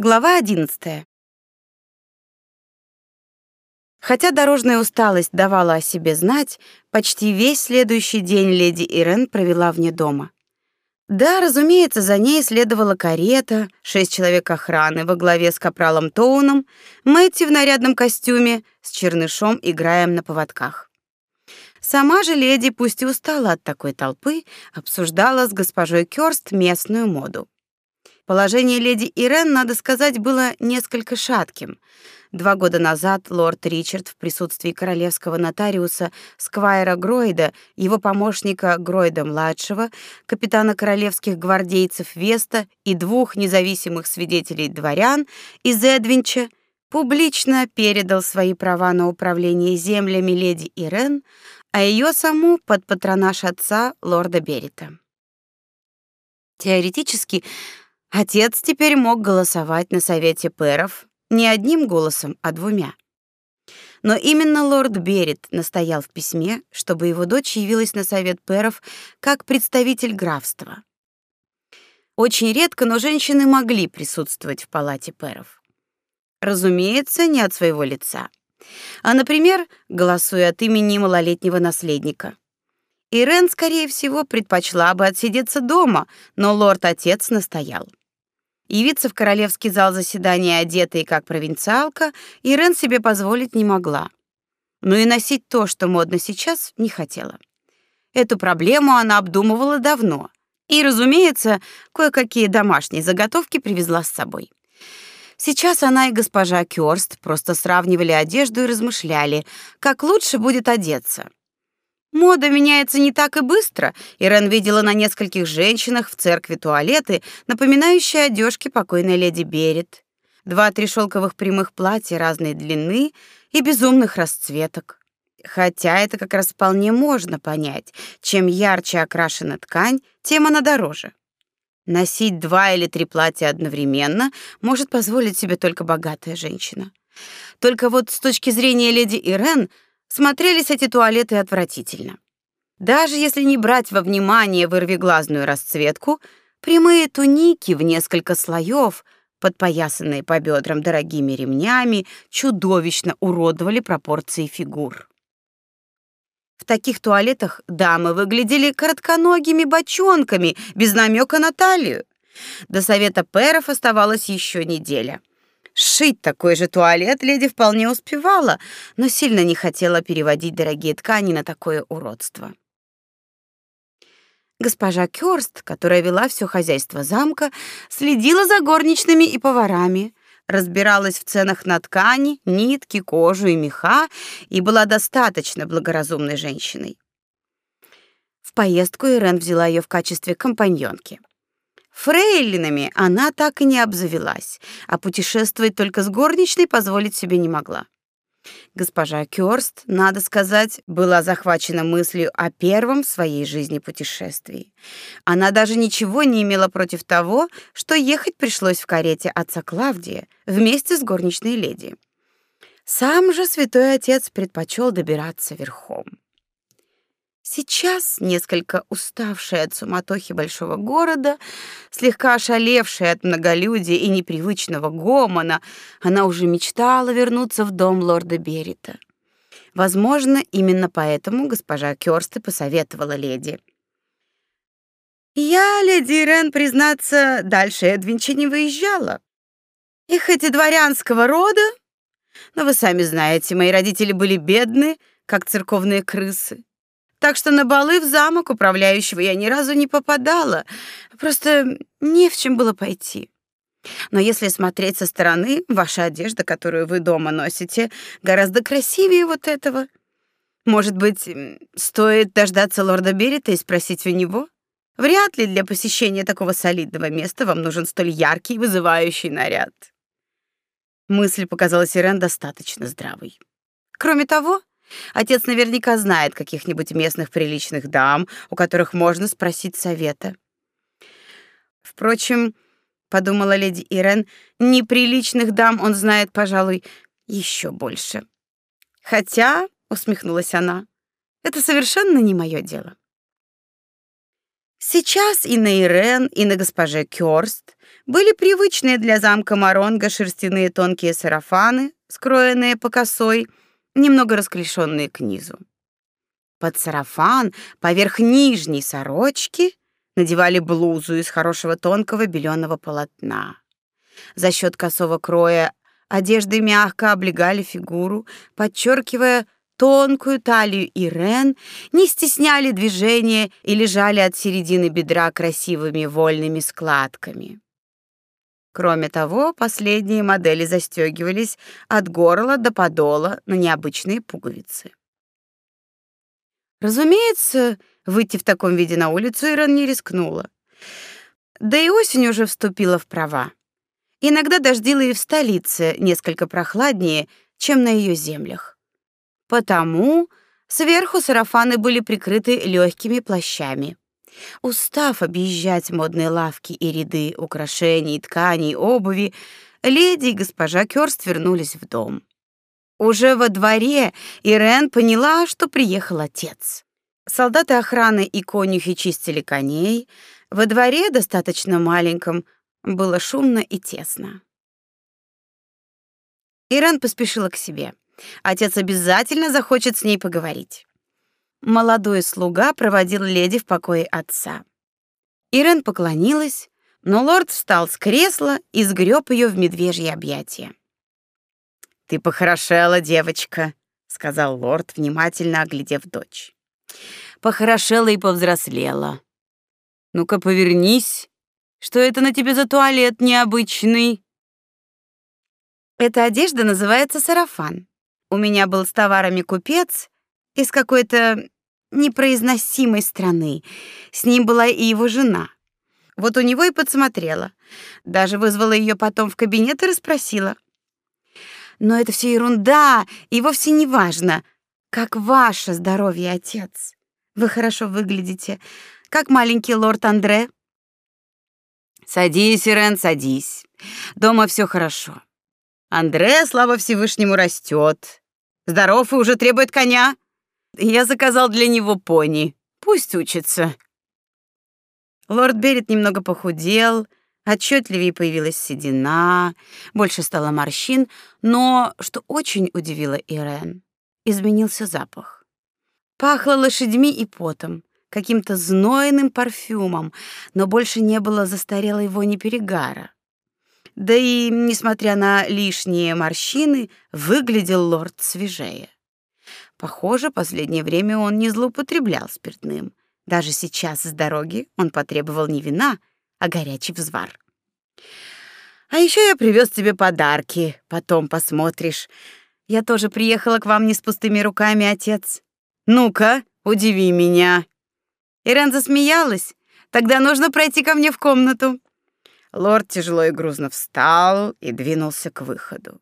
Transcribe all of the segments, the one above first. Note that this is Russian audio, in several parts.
Глава 11. Хотя дорожная усталость давала о себе знать, почти весь следующий день леди Ирен провела вне дома. Да, разумеется, за ней следовала карета, шесть человек охраны во главе с капралом Тоуном, Мэтти в нарядном костюме, с чернышом играем на поводках. Сама же леди, пусть и устала от такой толпы, обсуждала с госпожой Кёрст местную моду. Положение леди Ирен, надо сказать, было несколько шатким. Два года назад лорд Ричард в присутствии королевского нотариуса Сквайра Гройда, его помощника Гройда-младшего, капитана королевских гвардейцев Веста и двух независимых свидетелей-дворян из Эдвинча публично передал свои права на управление землями леди Ирен, а ее саму под патронаж отца лорда Берита. Теоретически Отец теперь мог голосовать на совете пэров не одним голосом, а двумя. Но именно лорд Берет настоял в письме, чтобы его дочь явилась на совет пэров как представитель графства. Очень редко, но женщины могли присутствовать в палате пэров. Разумеется, не от своего лица, а, например, голосуя от имени малолетнего наследника. Ирен, скорее всего, предпочла бы отсидеться дома, но лорд-отец настоял. Явиться в королевский зал заседания одетой как провинциалка Ирен себе позволить не могла. Но и носить то, что модно сейчас, не хотела. Эту проблему она обдумывала давно. И, разумеется, кое-какие домашние заготовки привезла с собой. Сейчас она и госпожа Кёрст просто сравнивали одежду и размышляли, как лучше будет одеться. Мода меняется не так и быстро. Ирен видела на нескольких женщинах в церкви туалеты, напоминающие одежки покойной леди Берет. Два-три шелковых прямых платья разной длины и безумных расцветок. Хотя это как раз вполне можно понять. Чем ярче окрашена ткань, тем она дороже. Носить два или три платья одновременно может позволить себе только богатая женщина. Только вот с точки зрения леди Ирен — Смотрелись эти туалеты отвратительно. Даже если не брать во внимание вырвиглазную расцветку, прямые туники в несколько слоев, подпоясанные по бедрам дорогими ремнями, чудовищно уродовали пропорции фигур. В таких туалетах дамы выглядели коротконогими бочонками, без намека на талию. До совета пэров оставалась еще неделя. Шить такой же туалет леди вполне успевала, но сильно не хотела переводить дорогие ткани на такое уродство. Госпожа Кёрст, которая вела все хозяйство замка, следила за горничными и поварами, разбиралась в ценах на ткани, нитки, кожу и меха и была достаточно благоразумной женщиной. В поездку Ирен взяла ее в качестве компаньонки. Фрейлинами она так и не обзавелась, а путешествовать только с горничной позволить себе не могла. Госпожа Кёрст, надо сказать, была захвачена мыслью о первом в своей жизни путешествии. Она даже ничего не имела против того, что ехать пришлось в карете отца Клавдия вместе с горничной леди. Сам же святой отец предпочел добираться верхом. Сейчас, несколько уставшая от суматохи большого города, слегка ошалевшая от многолюдия и непривычного гомона, она уже мечтала вернуться в дом лорда Берита. Возможно, именно поэтому госпожа Кёрсты посоветовала леди. «Я, леди Ирен, признаться, дальше Эдвинча не выезжала. И хоть и дворянского рода, но вы сами знаете, мои родители были бедны, как церковные крысы. Так что на балы в замок управляющего я ни разу не попадала. Просто не в чем было пойти. Но если смотреть со стороны, ваша одежда, которую вы дома носите, гораздо красивее вот этого. Может быть, стоит дождаться лорда Берита и спросить у него? Вряд ли для посещения такого солидного места вам нужен столь яркий и вызывающий наряд. Мысль показалась Ирен достаточно здравой. Кроме того, Отец наверняка знает каких-нибудь местных приличных дам, у которых можно спросить совета. Впрочем, подумала леди Ирен, неприличных дам он знает, пожалуй, еще больше. Хотя, усмехнулась она, это совершенно не мое дело. Сейчас и на Ирен, и на госпоже Кёрст были привычные для замка Маронга шерстяные тонкие сарафаны, скроенные по косой, немного расклешенные к низу. Под сарафан, поверх нижней сорочки, надевали блузу из хорошего тонкого беленого полотна. За счет косого кроя одежды мягко облегали фигуру, подчеркивая тонкую талию Ирен, не стесняли движения и лежали от середины бедра красивыми вольными складками. Кроме того, последние модели застегивались от горла до подола на необычные пуговицы. Разумеется, выйти в таком виде на улицу Ирен не рискнула. Да и осень уже вступила в права. Иногда дождило и в столице несколько прохладнее, чем на ее землях. Потому сверху сарафаны были прикрыты легкими плащами. Устав объезжать модные лавки и ряды украшений, тканей, обуви, леди и госпожа Кёрст вернулись в дом. Уже во дворе Ирен поняла, что приехал отец. Солдаты охраны и конюхи чистили коней. Во дворе, достаточно маленьком, было шумно и тесно. Ирен поспешила к себе. Отец обязательно захочет с ней поговорить. Молодой слуга проводил леди в покое отца. Ирен поклонилась, но лорд встал с кресла и сгреб ее в медвежье объятия. Ты похорошела, девочка, сказал лорд, внимательно оглядев дочь. Похорошела и повзрослела. Ну-ка, повернись. Что это на тебе за туалет необычный? Эта одежда называется сарафан. У меня был с товарами купец из какой-то непроизносимой страны. С ним была и его жена. Вот у него и подсмотрела. Даже вызвала ее потом в кабинет и расспросила: но это все ерунда, и вовсе не важно, как ваше здоровье, отец. Вы хорошо выглядите, как маленький лорд Андре. Садись, Ирен, садись. Дома все хорошо. Андре, слава Всевышнему, растет. Здоров и уже требует коня. Я заказал для него пони. Пусть учится. Лорд Берет немного похудел, Отчетливее появилась седина, больше стало морщин, но, что очень удивило Ирен, изменился запах. Пахло лошадьми и потом, каким-то знойным парфюмом, но больше не было застарелой вони перегара. Да и, несмотря на лишние морщины, выглядел лорд свежее. Похоже, последнее время он не злоупотреблял спиртным. Даже сейчас с дороги он потребовал не вина, а горячий взвар. А еще я привез тебе подарки, потом посмотришь. Я тоже приехала к вам не с пустыми руками, отец. Ну-ка, удиви меня. Ирен засмеялась. Тогда нужно пройти ко мне в комнату. Лорд тяжело и грузно встал и двинулся к выходу.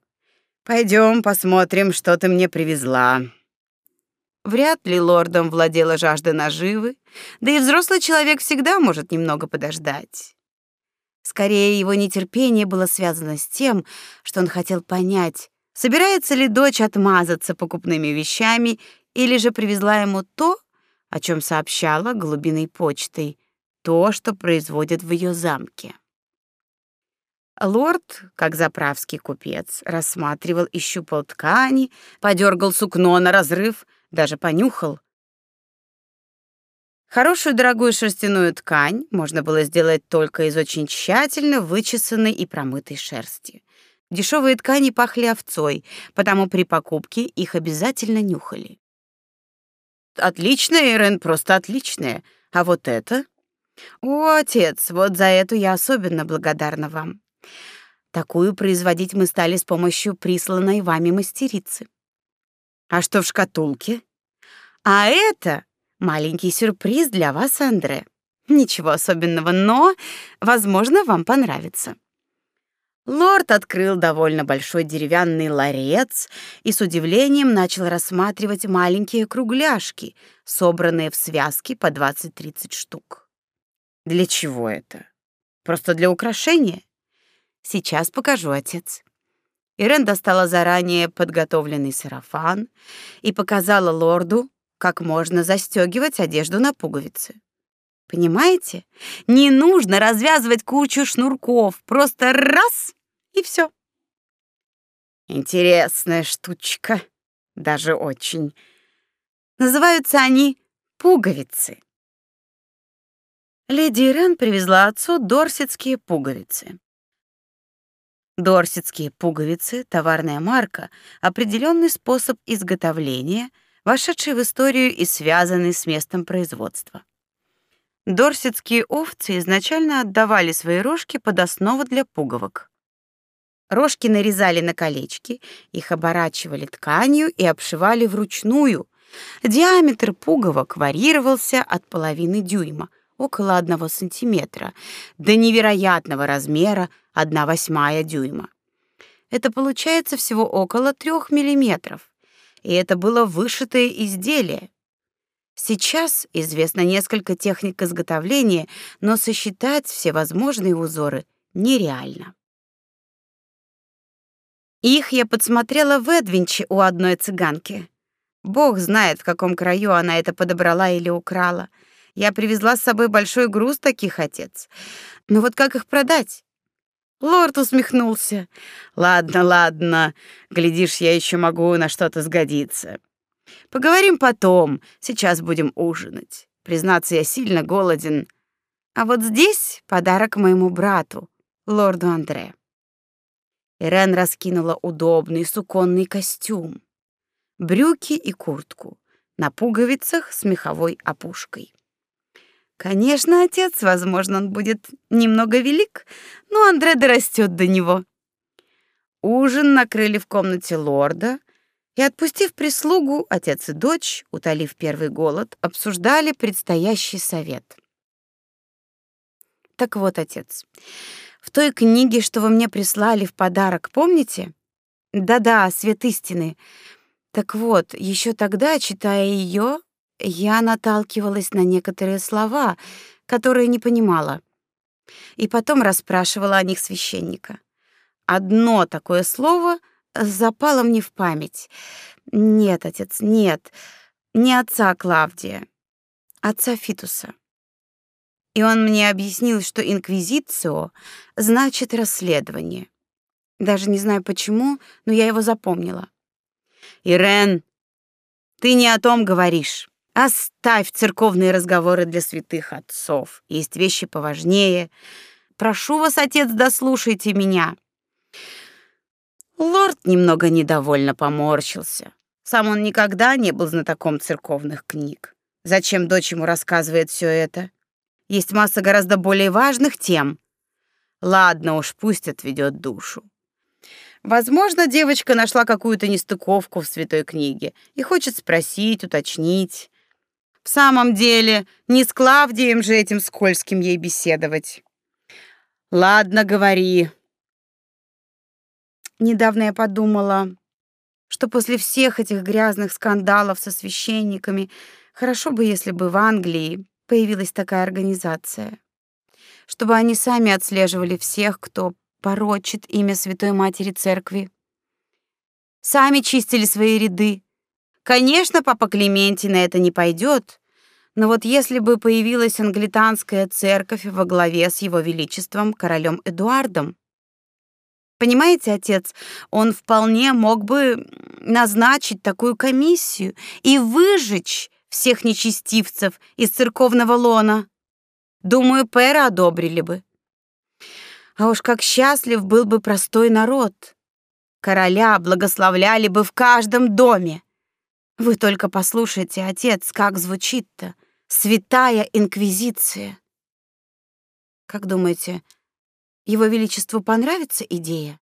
Пойдем посмотрим, что ты мне привезла. Вряд ли лордом владела жажда наживы, да и взрослый человек всегда может немного подождать. Скорее, его нетерпение было связано с тем, что он хотел понять, собирается ли дочь отмазаться покупными вещами или же привезла ему то, о чем сообщала голубиной почтой, то, что производят в ее замке. Лорд, как заправский купец, рассматривал и щупал ткани, подергал сукно на разрыв, даже понюхал. Хорошую дорогую шерстяную ткань можно было сделать только из очень тщательно вычесанной и промытой шерсти. Дешевые ткани пахли овцой, потому при покупке их обязательно нюхали. Отличная, Ирен, просто отличная. А вот это? О, отец, вот за эту я особенно благодарна вам. Такую производить мы стали с помощью присланной вами мастерицы. А что в шкатулке? А это маленький сюрприз для вас, Андре. Ничего особенного, но, возможно, вам понравится. Лорд открыл довольно большой деревянный ларец и с удивлением начал рассматривать маленькие кругляшки, собранные в связки по 20-30 штук. Для чего это? Просто для украшения? Сейчас покажу, отец. Ирен достала заранее подготовленный сарафан и показала лорду, как можно застегивать одежду на пуговицы. Понимаете? Не нужно развязывать кучу шнурков, просто раз и все. Интересная штучка, даже очень. Называются они пуговицы. Леди Ирен привезла отцу дорсетские пуговицы. Дорсетские пуговицы товарная марка, определенный способ изготовления, вошедший в историю и связанный с местом производства. Дорсетские овцы изначально отдавали свои рожки под основу для пуговок. Рожки нарезали на колечки, их оборачивали тканью и обшивали вручную. Диаметр пуговок варьировался от половины дюйма, около одного сантиметра, до невероятного размера 1/8 дюйма. Это получается всего около 3 миллиметров. И это было вышитое изделие. Сейчас известно несколько техник изготовления, но сосчитать все возможные узоры нереально. Их я подсмотрела в Эдвинче у одной цыганки. Бог знает, в каком краю она это подобрала или украла. Я привезла с собой большой груз таких, отец. Но вот как их продать? Лорд усмехнулся. Ладно, ладно. Глядишь, я еще могу на что-то сгодиться. Поговорим потом. Сейчас будем ужинать. Признаться, я сильно голоден. А вот здесь подарок моему брату, лорду Андре. Ирен раскинула удобный суконный костюм, брюки и куртку на пуговицах с меховой опушкой. Конечно, отец, возможно, он будет немного велик, но Андре дорастет до него. Ужин накрыли в комнате лорда, и отпустив прислугу, отец и дочь, утолив первый голод, обсуждали предстоящий совет. Так вот, отец, в той книге, что вы мне прислали в подарок, помните? Да-да, Свет истины. Так вот, еще тогда, читая ее, я наталкивалась на некоторые слова, которые не понимала. И потом расспрашивала о них священника. Одно такое слово запало мне в память. Нет, отец, нет. Не отца Клавдия, отца Фитуса и он мне объяснил, что инквизицио значит расследование. Даже не знаю почему, но я его запомнила. Ирен, ты не о том говоришь. Оставь церковные разговоры для святых отцов. Есть вещи поважнее. Прошу вас, отец, дослушайте меня. Лорд немного недовольно поморщился. Сам он никогда не был знатоком церковных книг. Зачем дочь ему рассказывает все это? Есть масса гораздо более важных тем. Ладно уж, пусть отведет душу. Возможно, девочка нашла какую-то нестыковку в святой книге и хочет спросить, уточнить. В самом деле, не с Клавдием же этим скользким ей беседовать. Ладно, говори. Недавно я подумала, что после всех этих грязных скандалов со священниками хорошо бы, если бы в Англии появилась такая организация, чтобы они сами отслеживали всех, кто порочит имя Святой Матери Церкви. Сами чистили свои ряды. Конечно, папа Клементий на это не пойдет, но вот если бы появилась англиканская церковь во главе с его величеством королем Эдуардом, Понимаете, отец, он вполне мог бы назначить такую комиссию и выжечь всех нечестивцев из церковного лона. Думаю, пэра одобрили бы. А уж как счастлив был бы простой народ. Короля благословляли бы в каждом доме. Вы только послушайте, отец, как звучит-то. Святая инквизиция. Как думаете, его величеству понравится идея?